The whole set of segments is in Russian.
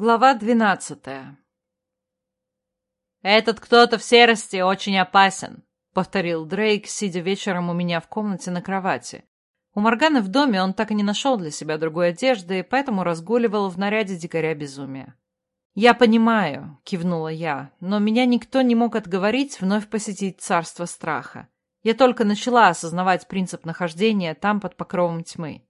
Глава двенадцатая «Этот кто-то в серости очень опасен», — повторил Дрейк, сидя вечером у меня в комнате на кровати. У Морганы в доме он так и не нашел для себя другой одежды, поэтому разгуливал в наряде дикаря безумия. «Я понимаю», — кивнула я, «но меня никто не мог отговорить вновь посетить царство страха. Я только начала осознавать принцип нахождения там под покровом тьмы».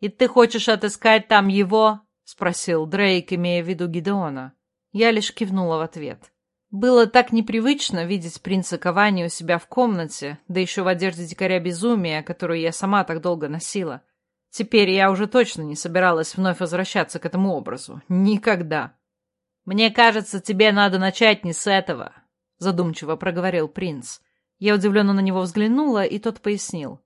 «И ты хочешь отыскать там его?» — спросил Дрейк, имея в виду Гидеона. Я лишь кивнула в ответ. Было так непривычно видеть принца Кавани у себя в комнате, да еще в одежде дикаря безумия, которую я сама так долго носила. Теперь я уже точно не собиралась вновь возвращаться к этому образу. Никогда. «Мне кажется, тебе надо начать не с этого», — задумчиво проговорил принц. Я удивленно на него взглянула, и тот пояснил.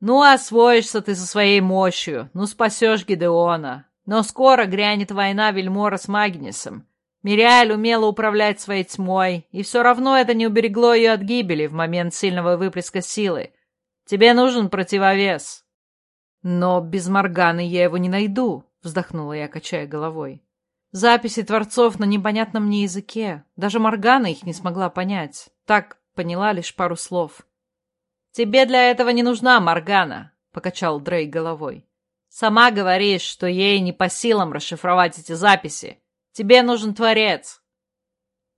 «Ну, освоишься ты со своей мощью, ну, спасешь Гидеона, но скоро грянет война Вельмора с Магнисом. Мириаль умела управлять своей тьмой, и все равно это не уберегло ее от гибели в момент сильного выплеска силы. Тебе нужен противовес. Но без Морганы я его не найду, вздохнула я, качая головой. Записи творцов на непонятном мне языке. Даже Моргана их не смогла понять. Так поняла лишь пару слов. «Тебе для этого не нужна Моргана», — покачал Дрей головой. Сама говоришь, что ей не по силам расшифровать эти записи. Тебе нужен творец.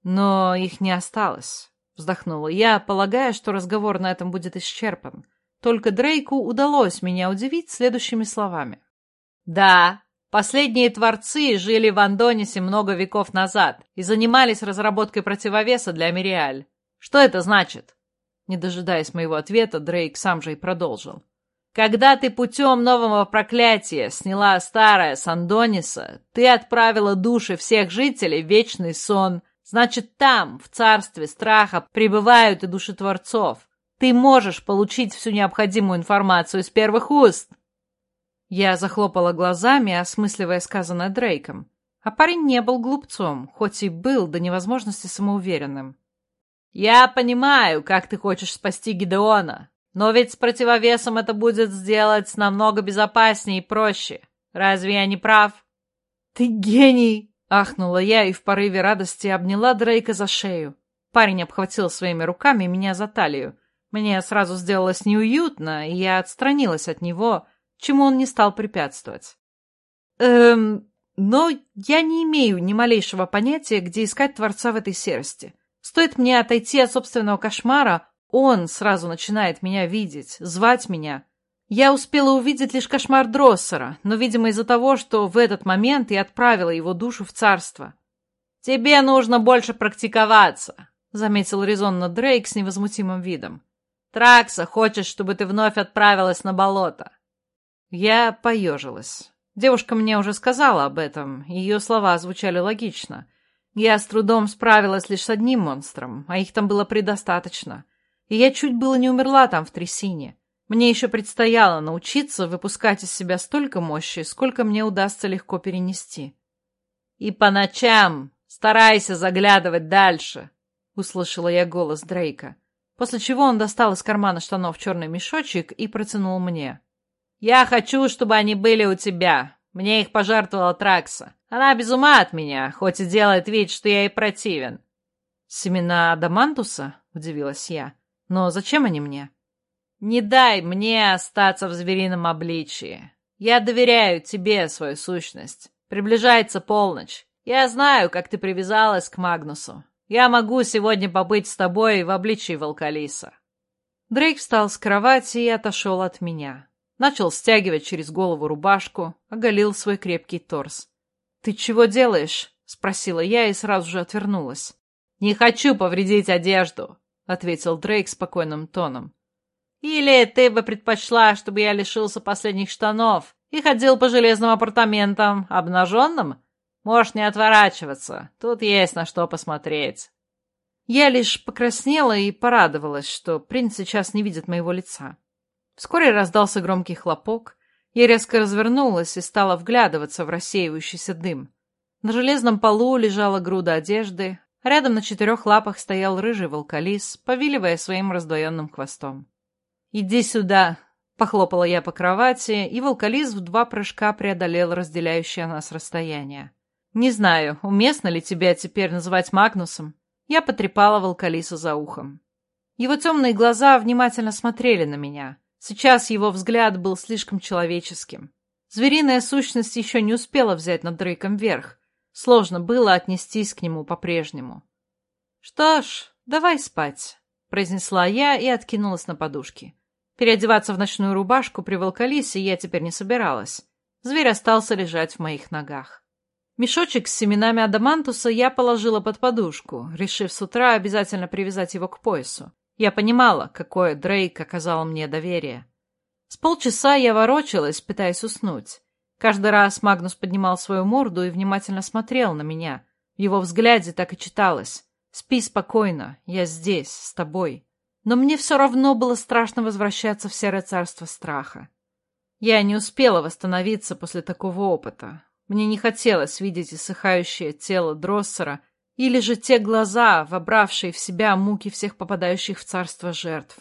Но их не осталось, вздохнула я, полагая, что разговор на этом будет исчерпан. Только Дрейку удалось меня удивить следующими словами. Да, последние творцы жили в Андонисе много веков назад и занимались разработкой противовеса для Мириаль. Что это значит? Не дожидаясь моего ответа, Дрейк сам же и продолжил. Когда ты путем нового проклятия сняла старое Сандониса, ты отправила души всех жителей в вечный сон. Значит, там, в царстве страха, пребывают и души творцов. Ты можешь получить всю необходимую информацию из первых уст. Я захлопала глазами, осмысливая сказанное Дрейком. А парень не был глупцом, хоть и был до невозможности самоуверенным. «Я понимаю, как ты хочешь спасти Гидеона», но ведь с противовесом это будет сделать намного безопаснее и проще. Разве я не прав? Ты гений! Ахнула я и в порыве радости обняла Дрейка за шею. Парень обхватил своими руками меня за талию. Мне сразу сделалось неуютно, и я отстранилась от него, чему он не стал препятствовать. Эм, но я не имею ни малейшего понятия, где искать Творца в этой серости. Стоит мне отойти от собственного кошмара, он сразу начинает меня видеть, звать меня. Я успела увидеть лишь кошмар Дроссера, но, видимо, из-за того, что в этот момент я отправила его душу в царство. «Тебе нужно больше практиковаться», — заметил резонно Дрейк с невозмутимым видом. «Тракса хочет, чтобы ты вновь отправилась на болото». Я поежилась. Девушка мне уже сказала об этом, ее слова звучали логично. Я с трудом справилась лишь с одним монстром, а их там было предостаточно — и я чуть было не умерла там в трясине. Мне еще предстояло научиться выпускать из себя столько мощи, сколько мне удастся легко перенести. «И по ночам старайся заглядывать дальше», — услышала я голос Дрейка, после чего он достал из кармана штанов черный мешочек и протянул мне. «Я хочу, чтобы они были у тебя. Мне их пожертвовала Тракса. Она без ума от меня, хоть и делает вид, что я ей противен». «Семена Адамантуса?» — удивилась я. Но зачем они мне? Не дай мне остаться в зверином обличии. Я доверяю тебе свою сущность. Приближается полночь. Я знаю, как ты привязалась к Магнусу. Я могу сегодня побыть с тобой в обличии Волкалиса. Дрейк встал с кровати и отошел от меня. Начал стягивать через голову рубашку, оголил свой крепкий торс. «Ты чего делаешь?» — спросила я и сразу же отвернулась. «Не хочу повредить одежду. — ответил Дрейк спокойным тоном. «Или ты бы предпочла, чтобы я лишился последних штанов и ходил по железным апартаментам обнаженным? Можешь не отворачиваться, тут есть на что посмотреть». Я лишь покраснела и порадовалась, что принц сейчас не видит моего лица. Вскоре раздался громкий хлопок. Я резко развернулась и стала вглядываться в рассеивающийся дым. На железном полу лежала груда одежды, Рядом на четырех лапах стоял рыжий волколис, повиливая своим раздвоенным хвостом. «Иди сюда!» — похлопала я по кровати, и волколис в два прыжка преодолел разделяющее нас расстояние. Не знаю, уместно ли тебя теперь называть Магнусом. Я потрепала Волкалиса за ухом. Его темные глаза внимательно смотрели на меня. Сейчас его взгляд был слишком человеческим. Звериная сущность еще не успела взять над Дрейком верх. Сложно было отнестись к нему по-прежнему. «Что ж, давай спать», — произнесла я и откинулась на подушки. Переодеваться в ночную рубашку при волкалисе я теперь не собиралась. Зверь остался лежать в моих ногах. Мешочек с семенами адамантуса я положила под подушку, решив с утра обязательно привязать его к поясу. Я понимала, какое Дрейк оказал мне доверие. С полчаса я ворочалась, пытаясь уснуть. Каждый раз Магнус поднимал свою морду и внимательно смотрел на меня. В его взгляде так и читалось. «Спи спокойно, я здесь, с тобой». Но мне все равно было страшно возвращаться в серое царство страха. Я не успела восстановиться после такого опыта. Мне не хотелось видеть иссыхающее тело Дроссера или же те глаза, вобравшие в себя муки всех попадающих в царство жертв.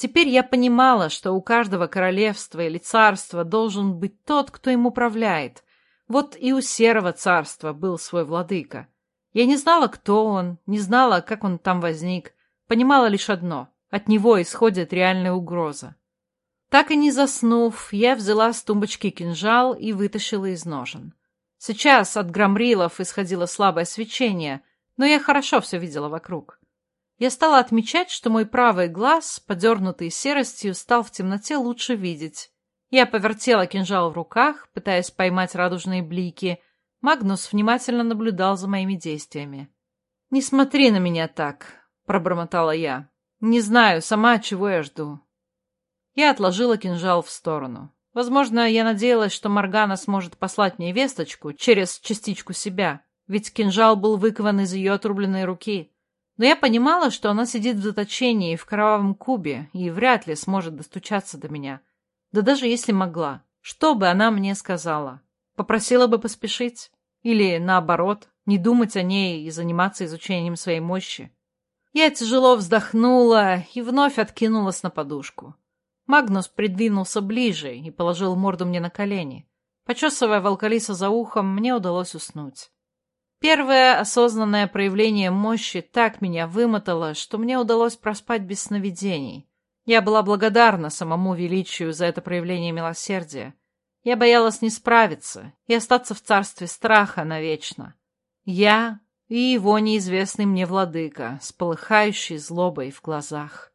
Теперь я понимала, что у каждого королевства или царства должен быть тот, кто им управляет. Вот и у серого царства был свой владыка. Я не знала, кто он, не знала, как он там возник. Понимала лишь одно — от него исходит реальная угроза. Так и не заснув, я взяла с тумбочки кинжал и вытащила из ножен. Сейчас от грамрилов исходило слабое свечение, но я хорошо все видела вокруг. Я стала отмечать, что мой правый глаз, подернутый серостью, стал в темноте лучше видеть. Я повертела кинжал в руках, пытаясь поймать радужные блики. Магнус внимательно наблюдал за моими действиями. «Не смотри на меня так», — пробормотала я. «Не знаю сама, чего я жду». Я отложила кинжал в сторону. Возможно, я надеялась, что Моргана сможет послать мне весточку через частичку себя, ведь кинжал был выкован из ее отрубленной руки. Но я понимала, что она сидит в заточении в кровавом кубе и вряд ли сможет достучаться до меня. Да даже если могла, что бы она мне сказала? Попросила бы поспешить? Или, наоборот, не думать о ней и заниматься изучением своей мощи? Я тяжело вздохнула и вновь откинулась на подушку. Магнус придвинулся ближе и положил морду мне на колени. Почесывая волкалиса за ухом, мне удалось уснуть. Первое осознанное проявление мощи так меня вымотало, что мне удалось проспать без сновидений. Я была благодарна самому величию за это проявление милосердия. Я боялась не справиться и остаться в царстве страха навечно. Я и его неизвестный мне владыка с полыхающей злобой в глазах.